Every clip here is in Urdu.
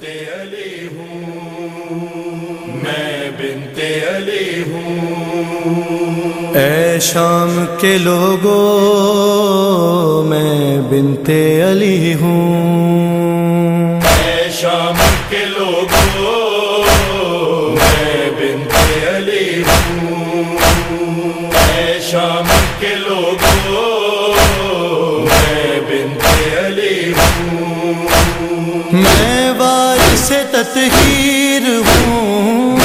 بنت علی ہوں، میں بنت علی ہوں۔ اے شام کے لوگوں، میں بنت علی ہوں۔ اے شام کے لوگوں، میں بنت علی ہوں۔ اے شام کے لوگوں تطہیر ہوں۔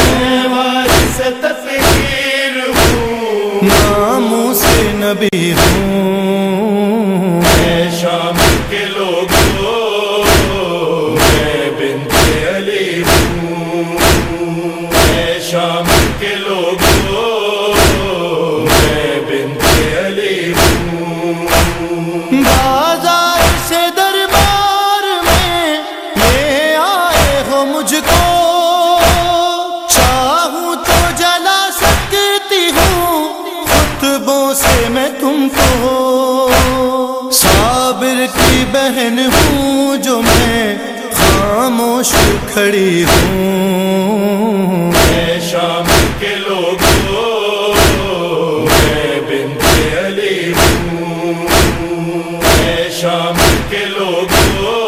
تطہیر ہوں ناموں سے نبی ہوں۔ اے شام کے لوگوں۔ خاموش کھڑی ہوں۔ اے شام کے لوگوں میں بنت علی ہوں۔ اے شام کے لوگوں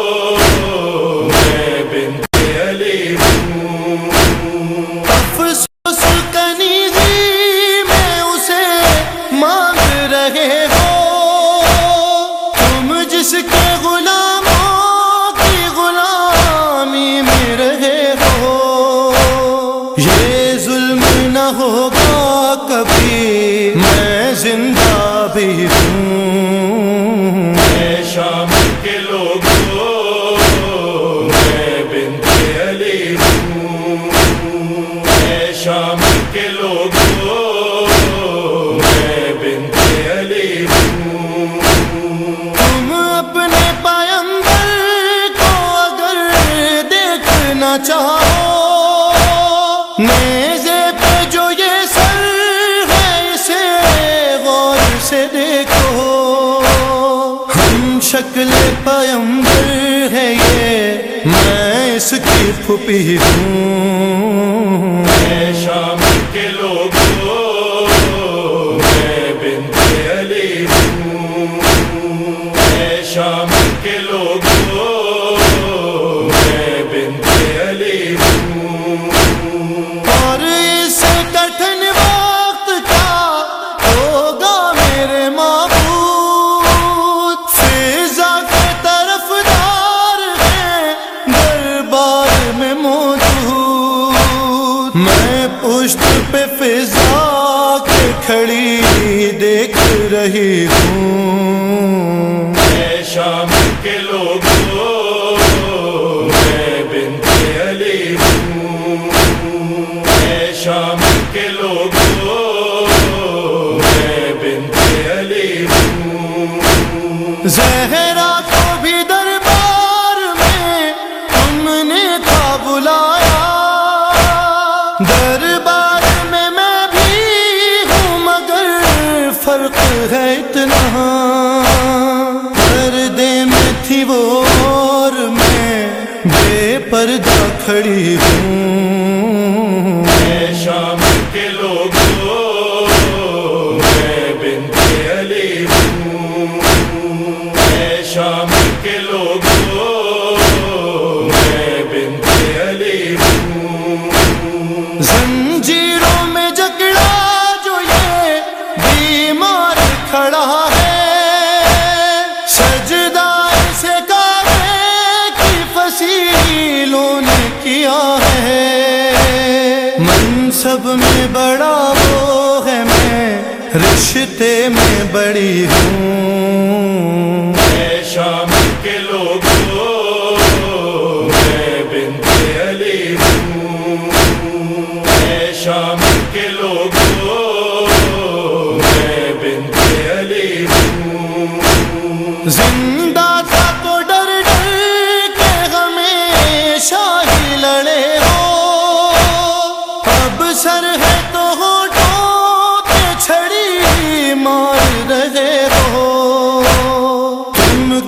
ہوگا کبھی؟ میں زندہ بھی ہوں۔ اے شام کے لوگوں میں بنت علی ہوں۔ اے شام کے لوگوں میں بنت علی ہوں۔ تم اپنے پیمبر کو اگر دیکھنا چاہو نیزے شکل پیمبر ہے یہ میں اس کی پھپھی ہوں۔ پشت پہ فضا کے کھڑی دیکھ رہی ہوں۔ اے شام کے لوگوں، میں بنت علی ہوں۔ اے شام کے لوگ پردہ کھڑی ہوں۔ سب میں بڑا وہ ہے، میں رشتے میں بڑی ہوں۔ اے شام کے لوگ میں بنت علی ہوں۔ اے شام کے لوگ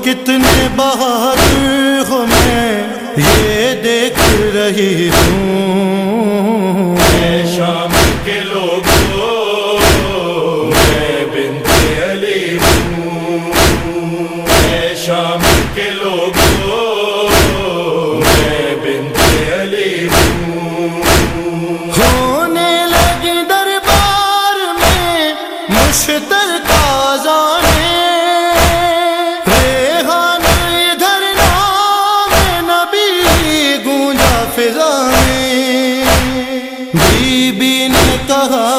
کتنے بہادر ہو میں یہ دیکھ رہی ہوں رہا